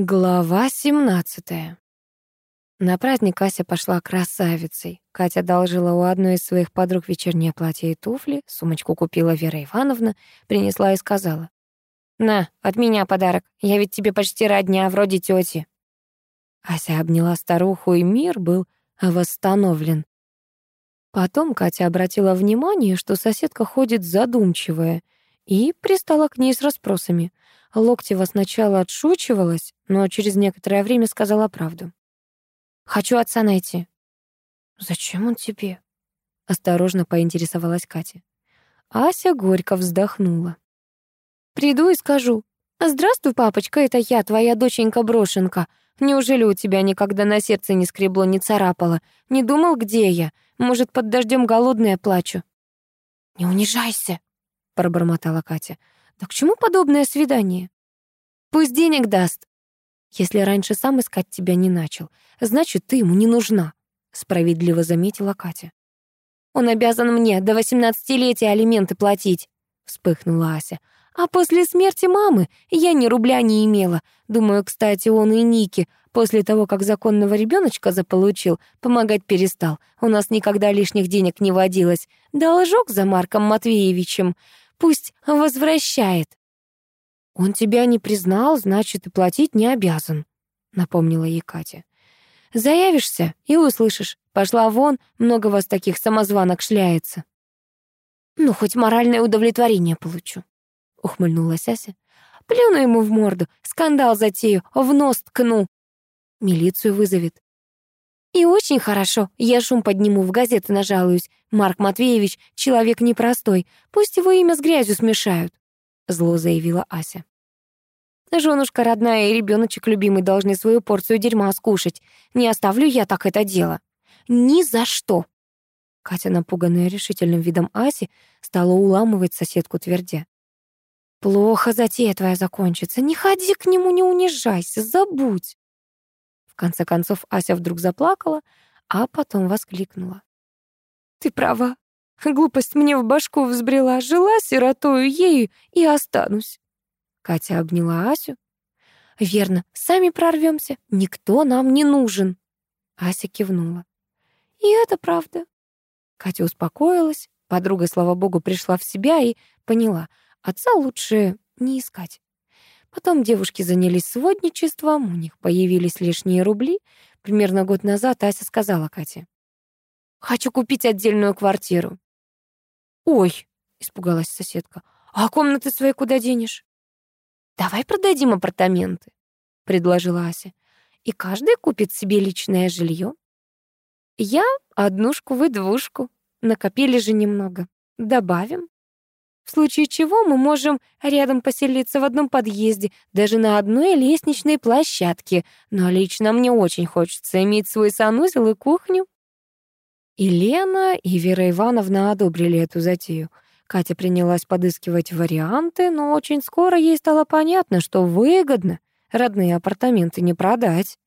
Глава 17. На праздник Ася пошла красавицей. Катя одолжила у одной из своих подруг вечернее платье и туфли, сумочку купила Вера Ивановна, принесла и сказала. «На, от меня подарок, я ведь тебе почти родня, вроде тети». Ася обняла старуху, и мир был восстановлен. Потом Катя обратила внимание, что соседка ходит задумчивая, и пристала к ней с расспросами — Локтева сначала отшучивалась, но через некоторое время сказала правду. «Хочу отца найти». «Зачем он тебе?» — осторожно поинтересовалась Катя. Ася горько вздохнула. «Приду и скажу. Здравствуй, папочка, это я, твоя доченька-брошенка. Неужели у тебя никогда на сердце не скребло, не царапало? Не думал, где я? Может, под дождем голодная плачу?» «Не унижайся», — пробормотала Катя. Да к чему подобное свидание? Пусть денег даст. Если раньше сам искать тебя не начал, значит, ты ему не нужна, справедливо заметила Катя. Он обязан мне до восемнадцатилетия алименты платить, вспыхнула Ася. А после смерти мамы я ни рубля не имела. Думаю, кстати, он и Ники после того, как законного ребеночка заполучил, помогать перестал. У нас никогда лишних денег не водилось. Должок за Марком Матвеевичем. Пусть возвращает. Он тебя не признал, значит, и платить не обязан, напомнила ей Катя. Заявишься и услышишь. Пошла вон, много вас таких самозванок шляется. Ну, хоть моральное удовлетворение получу, ухмыльнулась Ася. Плюну ему в морду, скандал затею, в нос ткну. Милицию вызовет. И очень хорошо. Я шум подниму, в газеты нажалуюсь. Марк Матвеевич — человек непростой. Пусть его имя с грязью смешают. Зло заявила Ася. Женушка родная и ребеночек любимый должны свою порцию дерьма скушать. Не оставлю я так это дело. Ни за что. Катя, напуганная решительным видом Аси, стала уламывать соседку твердя. «Плохо затея твоя закончится. Не ходи к нему, не унижайся, забудь» конце концов Ася вдруг заплакала, а потом воскликнула. «Ты права. Глупость мне в башку взбрела. Жила сиротою ею и останусь». Катя обняла Асю. «Верно, сами прорвемся. Никто нам не нужен». Ася кивнула. «И это правда». Катя успокоилась. Подруга, слава богу, пришла в себя и поняла, отца лучше не искать. Потом девушки занялись сводничеством, у них появились лишние рубли. Примерно год назад Ася сказала Кате. «Хочу купить отдельную квартиру». «Ой», — испугалась соседка, «а комнаты свои куда денешь?» «Давай продадим апартаменты», — предложила Ася. «И каждый купит себе личное жилье. Я однушку, вы двушку. Накопили же немного. Добавим». В случае чего мы можем рядом поселиться в одном подъезде, даже на одной лестничной площадке. Но лично мне очень хочется иметь свой санузел и кухню. И Лена, и Вера Ивановна одобрили эту затею. Катя принялась подыскивать варианты, но очень скоро ей стало понятно, что выгодно родные апартаменты не продать.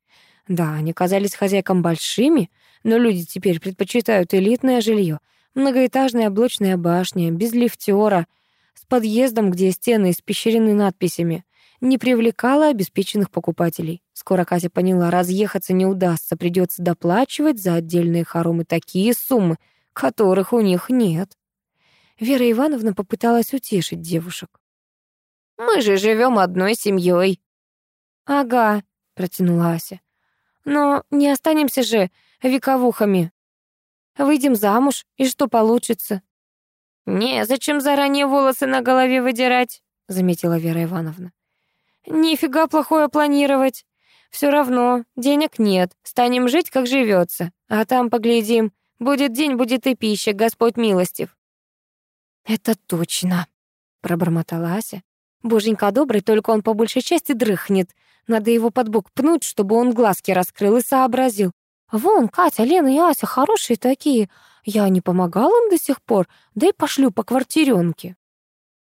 Да, они казались хозяйкам большими, но люди теперь предпочитают элитное жилье — Многоэтажная блочная башня, без лифтера, с подъездом, где стены испещрены надписями, не привлекала обеспеченных покупателей. Скоро Катя поняла, разъехаться не удастся, придется доплачивать за отдельные хоромы такие суммы, которых у них нет. Вера Ивановна попыталась утешить девушек. «Мы же живем одной семьей. «Ага», — протянула Ася. «Но не останемся же вековухами. Выйдем замуж, и что получится?» «Не, зачем заранее волосы на голове выдирать?» — заметила Вера Ивановна. «Нифига плохое планировать. Все равно, денег нет, станем жить, как живется, а там поглядим. Будет день, будет и пища, Господь милостив». «Это точно», — пробормотала Ася. «Боженька добрый, только он по большей части дрыхнет. Надо его под бок пнуть, чтобы он глазки раскрыл и сообразил. Вон, Катя, Лена и Ася хорошие такие. Я не помогала им до сих пор, да и пошлю по квартирёнке».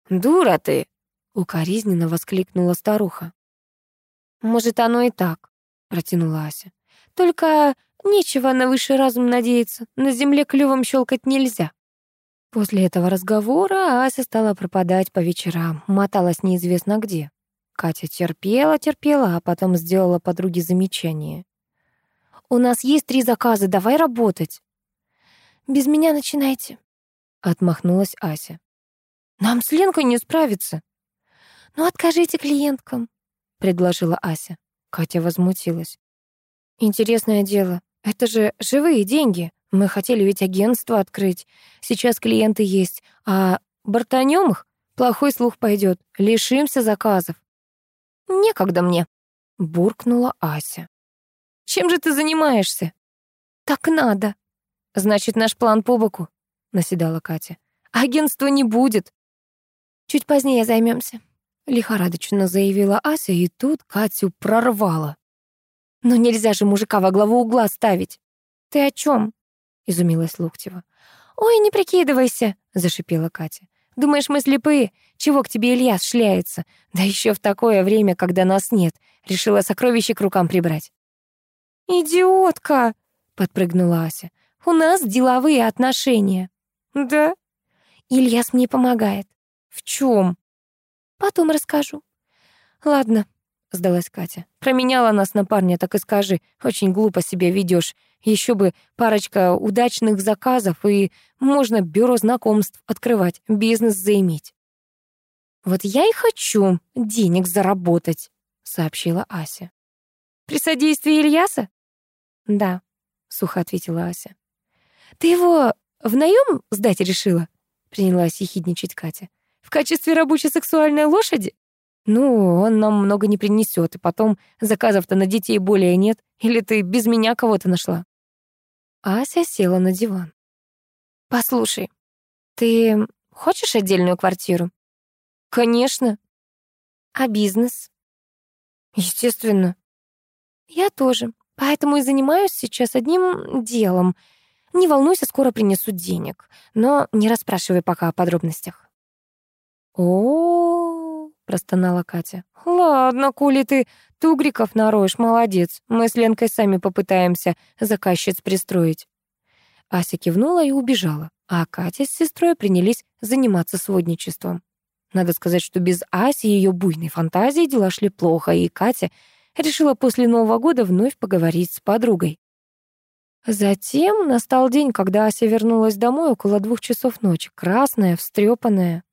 «Дура ты!» — укоризненно воскликнула старуха. «Может, оно и так», — протянула Ася. «Только нечего на высший разум надеяться. На земле клювом щелкать нельзя». После этого разговора Ася стала пропадать по вечерам, моталась неизвестно где. Катя терпела, терпела, а потом сделала подруге замечание. «У нас есть три заказа, давай работать». «Без меня начинайте», — отмахнулась Ася. «Нам с Ленкой не справиться». «Ну, откажите клиенткам», — предложила Ася. Катя возмутилась. «Интересное дело. Это же живые деньги. Мы хотели ведь агентство открыть. Сейчас клиенты есть, а бортанем их, плохой слух пойдет. Лишимся заказов». «Некогда мне», — буркнула Ася. «Чем же ты занимаешься?» «Так надо». «Значит, наш план по боку», — наседала Катя. «Агентства не будет». «Чуть позднее займемся», — лихорадочно заявила Ася, и тут Катю прорвала. «Но нельзя же мужика во главу угла ставить». «Ты о чем? изумилась Локтева. «Ой, не прикидывайся», — зашипела Катя. Думаешь, мы слепые? Чего к тебе Ильяс шляется? Да еще в такое время, когда нас нет. Решила сокровище к рукам прибрать. «Идиотка!» — подпрыгнула Ася. «У нас деловые отношения». «Да?» «Ильяс мне помогает». «В чем? «Потом расскажу». «Ладно», — сдалась Катя. «Променяла нас на парня, так и скажи. Очень глупо себя ведешь. Еще бы парочка удачных заказов, и можно бюро знакомств открывать, бизнес заиметь». «Вот я и хочу денег заработать», — сообщила Ася. «При содействии Ильяса?» «Да», — сухо ответила Ася. «Ты его в наем сдать решила?» — принялась ехидничать Катя. «В качестве рабочей сексуальной лошади?» «Ну, он нам много не принесет, и потом заказов-то на детей более нет. Или ты без меня кого-то нашла?» Ася села на диван. «Послушай, ты хочешь отдельную квартиру?» «Конечно». «А бизнес?» «Естественно». «Я тоже, поэтому и занимаюсь сейчас одним делом. Не волнуйся, скоро принесут денег, но не расспрашивай пока о подробностях». «О-о-о!» простонала Катя. «Ладно, коли ты тугриков нароешь, молодец. Мы с Ленкой сами попытаемся заказчиц пристроить». Ася кивнула и убежала, а Катя с сестрой принялись заниматься сводничеством. Надо сказать, что без Аси и ее буйной фантазии дела шли плохо, и Катя решила после Нового года вновь поговорить с подругой. Затем настал день, когда Ася вернулась домой около двух часов ночи, красная, встрепанная.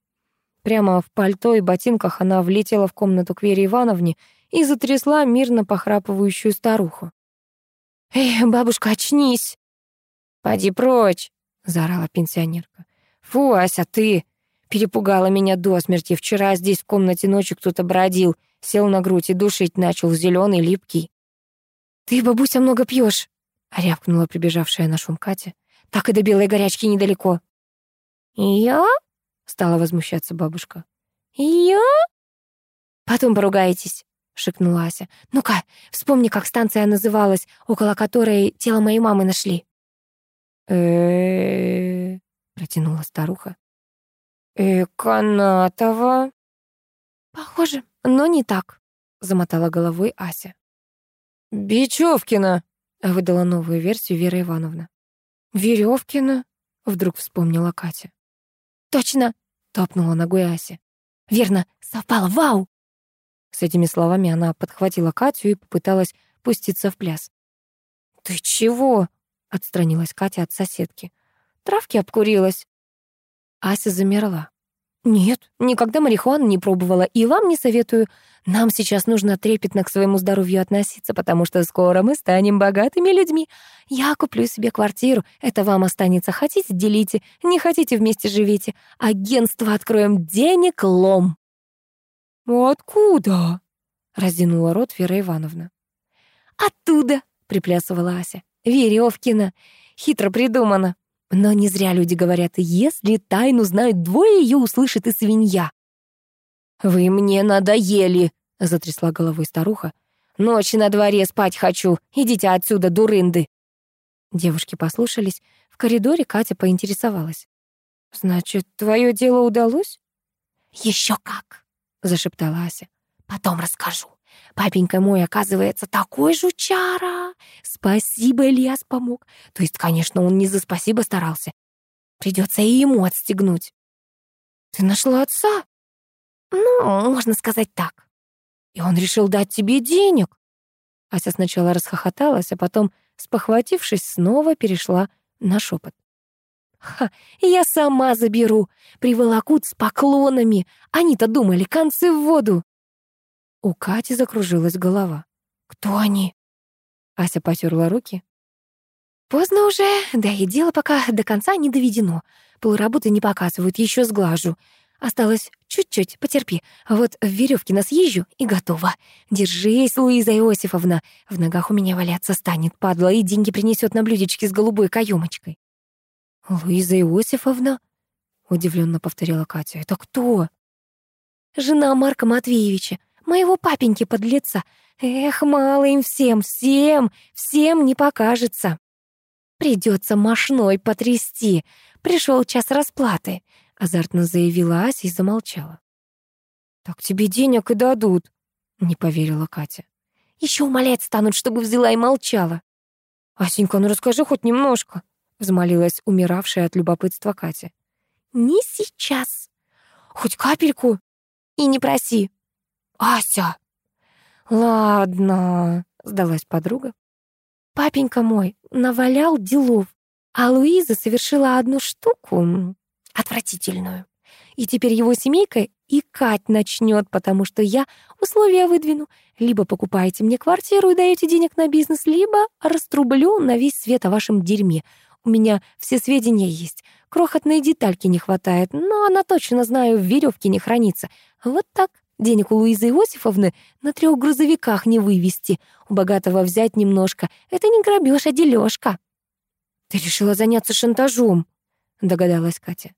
Прямо в пальто и ботинках она влетела в комнату к Вере Ивановне и затрясла мирно похрапывающую старуху. «Эй, бабушка, очнись!» «Поди прочь!» — заорала пенсионерка. «Фу, Ася, ты!» Перепугала меня до смерти. Вчера здесь в комнате ночью кто-то бродил, сел на грудь и душить начал, зеленый, липкий. «Ты, бабуся, много пьешь, рявкнула прибежавшая на шум Катя. «Так и до белой горячки недалеко». «Я?» Стала возмущаться бабушка. «Я?» «Потом поругаетесь», — шикнула Ася. «Ну-ка, вспомни, как станция называлась, около которой тело моей мамы нашли». э протянула старуха. э канатова «Похоже, но не так», — замотала головой Ася. «Бечевкина», — выдала новую версию Вера Ивановна. «Веревкина», — вдруг вспомнила Катя. «Точно!» — топнула ногой Ася. «Верно, совпало, вау!» С этими словами она подхватила Катю и попыталась пуститься в пляс. «Ты чего?» — отстранилась Катя от соседки. «Травки обкурилась». Ася замерла. «Нет, никогда марихуану не пробовала, и вам не советую. Нам сейчас нужно трепетно к своему здоровью относиться, потому что скоро мы станем богатыми людьми. Я куплю себе квартиру, это вам останется. Хотите — делите, не хотите — вместе живите. Агентство откроем, денег лом». «Откуда?» — раздинула рот Вера Ивановна. «Оттуда!» — приплясывала Ася. «Верёвкина. Хитро придумано. Но не зря люди говорят, если тайну знают двое, ее услышит и свинья. «Вы мне надоели», — затрясла головой старуха. «Ночи на дворе спать хочу. Идите отсюда, дурынды». Девушки послушались. В коридоре Катя поинтересовалась. «Значит, твое дело удалось?» «Еще как», — зашептала Ася. «Потом расскажу». Папенька мой, оказывается, такой жучара. Спасибо, Ильяс помог. То есть, конечно, он не за спасибо старался. Придется и ему отстегнуть. Ты нашла отца? Ну, можно сказать так. И он решил дать тебе денег. Ася сначала расхохоталась, а потом, спохватившись, снова перешла на шепот. «Ха, я сама заберу. Приволокут с поклонами. Они-то думали, концы в воду». У Кати закружилась голова. «Кто они?» Ася потерла руки. «Поздно уже, да и дело пока до конца не доведено. Полработы не показывают, еще сглажу. Осталось чуть-чуть, потерпи. Вот в веревке нас съезжу и готово. Держись, Луиза Иосифовна. В ногах у меня валяться станет, падла, и деньги принесет на блюдечке с голубой каемочкой. Луиза Иосифовна? Удивленно повторила Катя. Это кто? Жена Марка Матвеевича, моего папеньки подлеца. Эх, мало им всем, всем, всем не покажется. Придется мошной потрясти. Пришел час расплаты азартно заявила Ася и замолчала. «Так тебе денег и дадут», — не поверила Катя. Еще умолять станут, чтобы взяла и молчала». «Асенька, ну расскажи хоть немножко», — взмолилась умиравшая от любопытства Катя. «Не сейчас. Хоть капельку. И не проси. Ася!» «Ладно», — сдалась подруга. «Папенька мой навалял делов, а Луиза совершила одну штуку, отвратительную. И теперь его семейка икать начнет, потому что я условия выдвину. Либо покупаете мне квартиру и даете денег на бизнес, либо раструблю на весь свет о вашем дерьме. У меня все сведения есть. Крохотной детальки не хватает, но она точно, знаю, в веревке не хранится. Вот так. Денег у Луизы Иосифовны на трех грузовиках не вывести. У богатого взять немножко. Это не грабеж, а дележка. «Ты решила заняться шантажом», — догадалась Катя.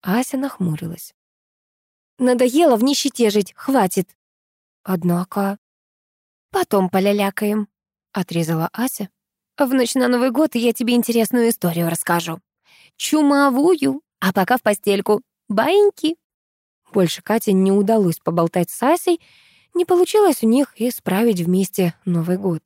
Ася нахмурилась. «Надоело в нищете жить, хватит». «Однако...» «Потом полялякаем», — отрезала Ася. «В ночь на Новый год я тебе интересную историю расскажу. Чумовую, а пока в постельку. Баиньки». Больше Кате не удалось поболтать с Асей, не получилось у них и справить вместе Новый год.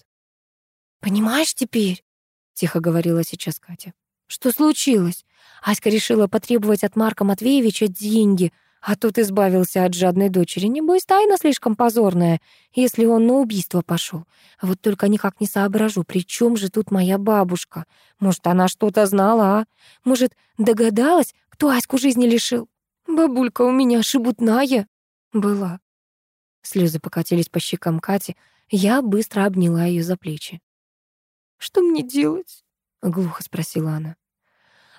«Понимаешь теперь?» — тихо говорила сейчас Катя. «Что случилось? Аська решила потребовать от Марка Матвеевича деньги, а тот избавился от жадной дочери. Небось, тайна слишком позорная, если он на убийство пошел. Вот только никак не соображу, при чем же тут моя бабушка? Может, она что-то знала, а? Может, догадалась, кто Аську жизни лишил? Бабулька у меня шебутная была. Слезы покатились по щекам Кати. Я быстро обняла ее за плечи. «Что мне делать?» — глухо спросила она.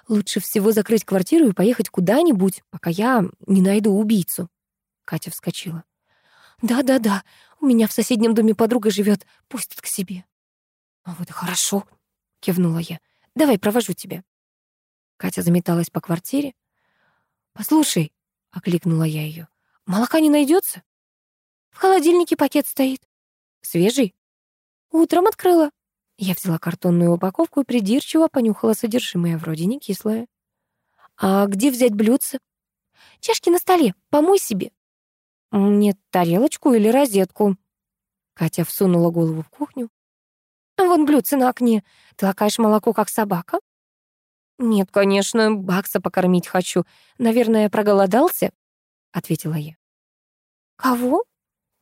Лучше всего закрыть квартиру и поехать куда-нибудь, пока я не найду убийцу. Катя вскочила. «Да-да-да, у меня в соседнем доме подруга живет, пустят к себе». «А вот и хорошо», — кивнула я. «Давай провожу тебя». Катя заметалась по квартире. «Послушай», — окликнула я ее, — «молока не найдется? «В холодильнике пакет стоит». «Свежий?» «Утром открыла». Я взяла картонную упаковку и придирчиво понюхала содержимое, вроде не кислое. «А где взять блюдце?» «Чашки на столе, помой себе». «Мне тарелочку или розетку?» Катя всунула голову в кухню. «Вон блюдце на окне. Ты лакаешь молоко, как собака?» «Нет, конечно, Бакса покормить хочу. Наверное, проголодался?» — ответила я. «Кого?»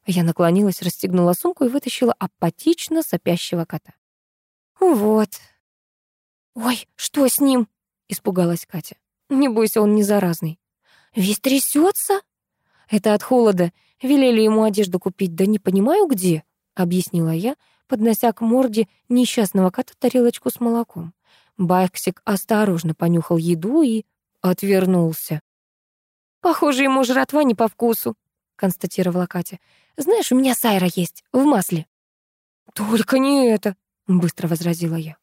Я наклонилась, расстегнула сумку и вытащила апатично сопящего кота. «Вот». «Ой, что с ним?» — испугалась Катя. «Не бойся, он не заразный». «Весь трясется?» «Это от холода. Велели ему одежду купить, да не понимаю где», — объяснила я, поднося к морде несчастного кота тарелочку с молоком. Байксик осторожно понюхал еду и отвернулся. «Похоже, ему жратва не по вкусу», — констатировала Катя. «Знаешь, у меня сайра есть, в масле». «Только не это», быстро возразила я.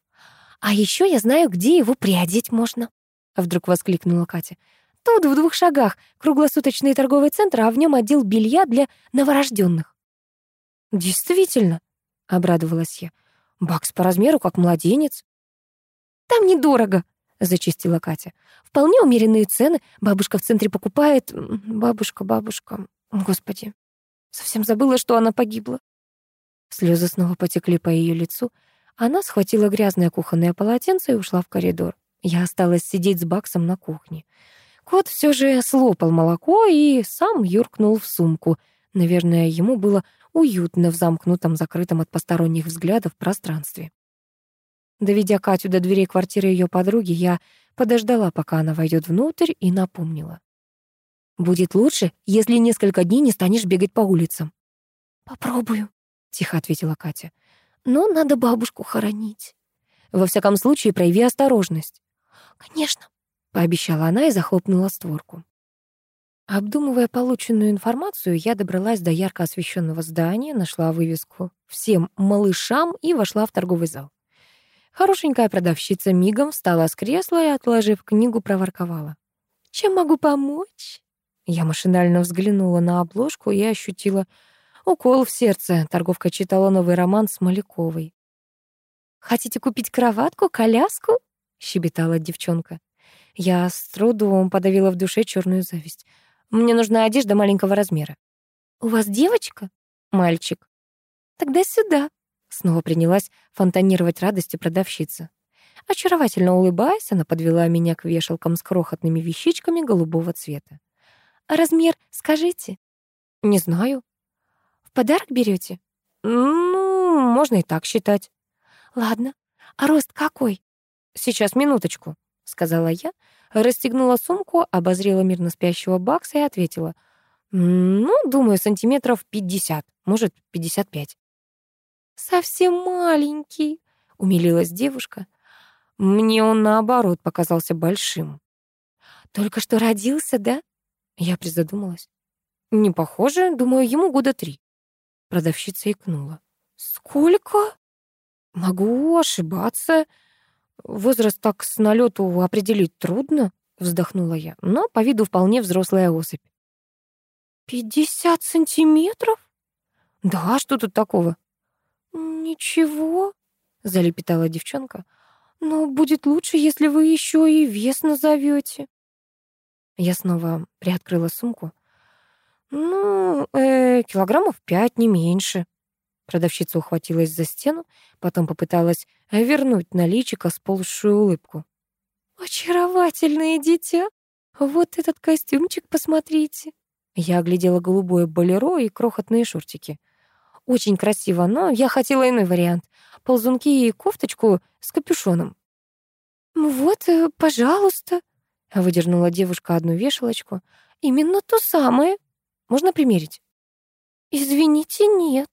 А еще я знаю, где его приодеть можно, вдруг воскликнула Катя. Тут в двух шагах круглосуточный торговый центр, а в нем отдел белья для новорожденных. Действительно, обрадовалась я. Бакс по размеру, как младенец. Там недорого, зачистила Катя. Вполне умеренные цены. Бабушка в центре покупает. Бабушка, бабушка. Господи, совсем забыла, что она погибла. Слезы снова потекли по ее лицу. Она схватила грязное кухонное полотенце и ушла в коридор. Я осталась сидеть с Баксом на кухне. Кот все же слопал молоко и сам юркнул в сумку. Наверное, ему было уютно в замкнутом, закрытом от посторонних взглядов пространстве. Доведя Катю до дверей квартиры ее подруги, я подождала, пока она войдет внутрь, и напомнила. «Будет лучше, если несколько дней не станешь бегать по улицам». «Попробую», — тихо ответила Катя. «Но надо бабушку хоронить». «Во всяком случае, прояви осторожность». «Конечно», — пообещала она и захлопнула створку. Обдумывая полученную информацию, я добралась до ярко освещенного здания, нашла вывеску «Всем малышам» и вошла в торговый зал. Хорошенькая продавщица мигом встала с кресла и, отложив книгу, проворковала. «Чем могу помочь?» Я машинально взглянула на обложку и ощутила укол в сердце. Торговка читала новый роман с Маляковой. «Хотите купить кроватку, коляску?» — щебетала девчонка. Я с трудом подавила в душе черную зависть. Мне нужна одежда маленького размера. «У вас девочка?» «Мальчик». «Тогда сюда», Снова принялась фонтанировать радостью продавщица. Очаровательно улыбаясь, она подвела меня к вешалкам с крохотными вещичками голубого цвета. «А размер скажите?» «Не знаю». «В подарок берете? «Ну, можно и так считать». «Ладно. А рост какой?» «Сейчас, минуточку», — сказала я, расстегнула сумку, обозрела мирно спящего Бакса и ответила. «Ну, думаю, сантиметров пятьдесят, может, пятьдесят пять». «Совсем маленький», — умилилась девушка. Мне он, наоборот, показался большим. «Только что родился, да?» Я призадумалась. «Не похоже, думаю, ему года три». Продавщица икнула. «Сколько?» «Могу ошибаться. Возраст так с налету определить трудно», — вздохнула я, но по виду вполне взрослая особь. «Пятьдесят сантиметров?» «Да, что тут такого?» «Ничего», — залепетала девчонка. «Но будет лучше, если вы еще и вес назовете». Я снова приоткрыла сумку. «Ну, э, килограммов пять, не меньше». Продавщица ухватилась за стену, потом попыталась вернуть на личико сползшую улыбку. «Очаровательное дитя! Вот этот костюмчик посмотрите!» Я оглядела голубое болеро и крохотные шортики. Очень красиво, но я хотела иной вариант. Ползунки и кофточку с капюшоном. «Вот, э, пожалуйста», — выдернула девушка одну вешалочку. «Именно то самое. Можно примерить?» «Извините, нет.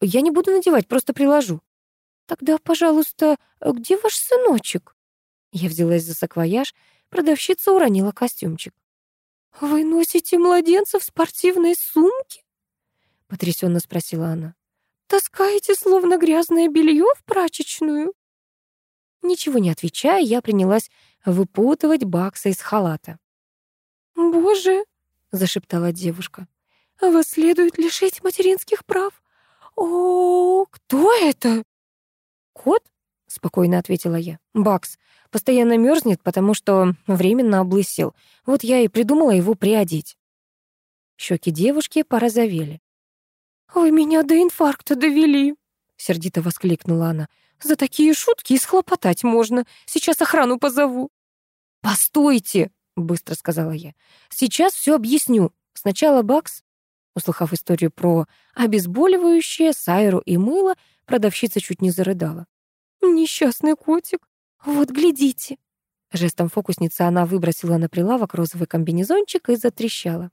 Я не буду надевать, просто приложу». «Тогда, пожалуйста, где ваш сыночек?» Я взялась за саквояж, продавщица уронила костюмчик. «Вы носите младенца в спортивной сумке?» Потрясенно спросила она. Таскаете словно грязное белье в прачечную? Ничего не отвечая, я принялась выпутывать Бакса из халата. «Боже!» — зашептала девушка. «Вас следует лишить материнских прав. О, кто это?» «Кот?» — спокойно ответила я. «Бакс постоянно мерзнет, потому что временно облысел. Вот я и придумала его приодеть». Щеки девушки порозовели. «Вы меня до инфаркта довели!» — сердито воскликнула она. «За такие шутки и схлопотать можно. Сейчас охрану позову». «Постойте!» — быстро сказала я. «Сейчас все объясню. Сначала Бакс...» Услыхав историю про обезболивающее, сайру и мыло, продавщица чуть не зарыдала. «Несчастный котик! Вот, глядите!» Жестом фокусницы она выбросила на прилавок розовый комбинезончик и затрещала.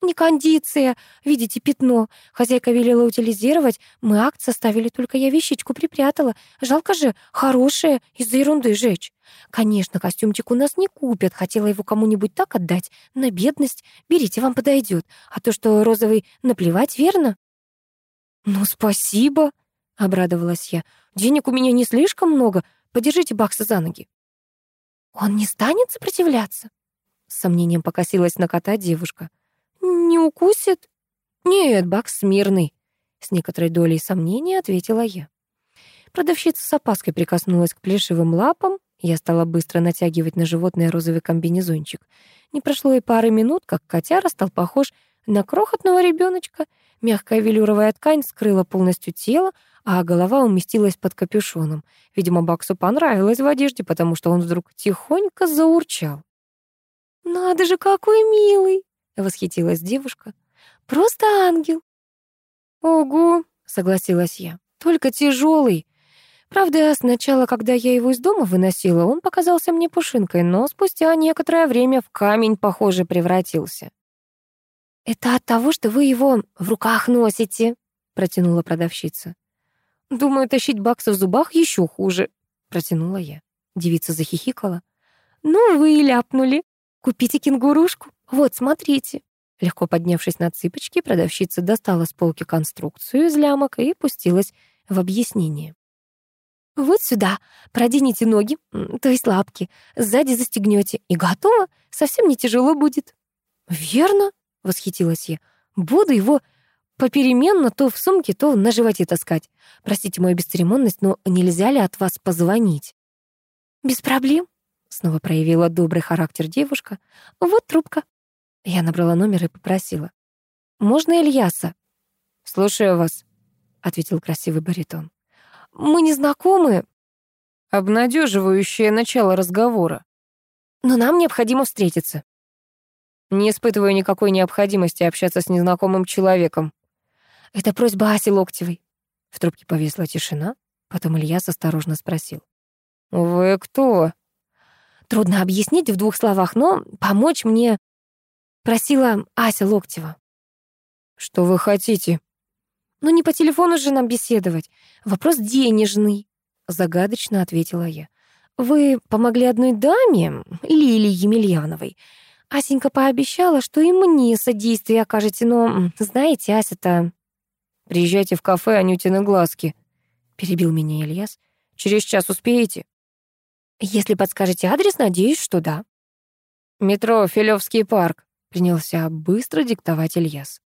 «Не кондиция. Видите пятно. Хозяйка велела утилизировать. Мы акт составили, только я вещичку припрятала. Жалко же, хорошая, из-за ерунды жечь. Конечно, костюмчик у нас не купят. Хотела его кому-нибудь так отдать. На бедность. Берите, вам подойдет. А то, что розовый, наплевать, верно?» «Ну, спасибо», — обрадовалась я. «Денег у меня не слишком много. Подержите Бакса за ноги». «Он не станет сопротивляться?» С сомнением покосилась на кота девушка. «Не укусит?» «Нет, Бакс смирный», — с некоторой долей сомнения ответила я. Продавщица с опаской прикоснулась к плешивым лапам. Я стала быстро натягивать на животное розовый комбинезончик. Не прошло и пары минут, как котяра стал похож на крохотного ребеночка. Мягкая велюровая ткань скрыла полностью тело, а голова уместилась под капюшоном. Видимо, Баксу понравилось в одежде, потому что он вдруг тихонько заурчал. «Надо же, какой милый!» — восхитилась девушка. «Просто ангел!» «Ого», — согласилась я, — «только тяжелый. Правда, сначала, когда я его из дома выносила, он показался мне пушинкой, но спустя некоторое время в камень, похоже, превратился. «Это от того, что вы его в руках носите», — протянула продавщица. «Думаю, тащить баксы в зубах еще хуже», — протянула я. Девица захихикала. «Ну, вы и ляпнули. Купите кенгурушку. Вот, смотрите». Легко поднявшись на цыпочки, продавщица достала с полки конструкцию из лямок и пустилась в объяснение. Вот сюда проденете ноги, то есть лапки, сзади застегнете, и готово, совсем не тяжело будет. Верно, восхитилась я. Буду его попеременно то в сумке, то на животе таскать. Простите мою бесцеремонность, но нельзя ли от вас позвонить? Без проблем, снова проявила добрый характер девушка. Вот трубка. Я набрала номер и попросила. «Можно Ильяса?» «Слушаю вас», — ответил красивый баритон. Мы не знакомы». Обнадеживающее начало разговора. «Но нам необходимо встретиться». Не испытываю никакой необходимости общаться с незнакомым человеком. Это просьба Аси Локтевой. В трубке повисла тишина. Потом Ильяс осторожно спросил. «Вы кто?» Трудно объяснить в двух словах, но помочь мне просила Ася Локтева. «Что вы хотите?» «Ну не по телефону же нам беседовать. Вопрос денежный», — загадочно ответила я. «Вы помогли одной даме, Лилии Емельяновой. Асенька пообещала, что и мне содействие окажете, но, знаете, Ася-то...» «Приезжайте в кафе Анютины глазки», — перебил меня Ильяс. «Через час успеете?» «Если подскажете адрес, надеюсь, что да». «Метро Филевский парк», — принялся быстро диктовать Ильяс.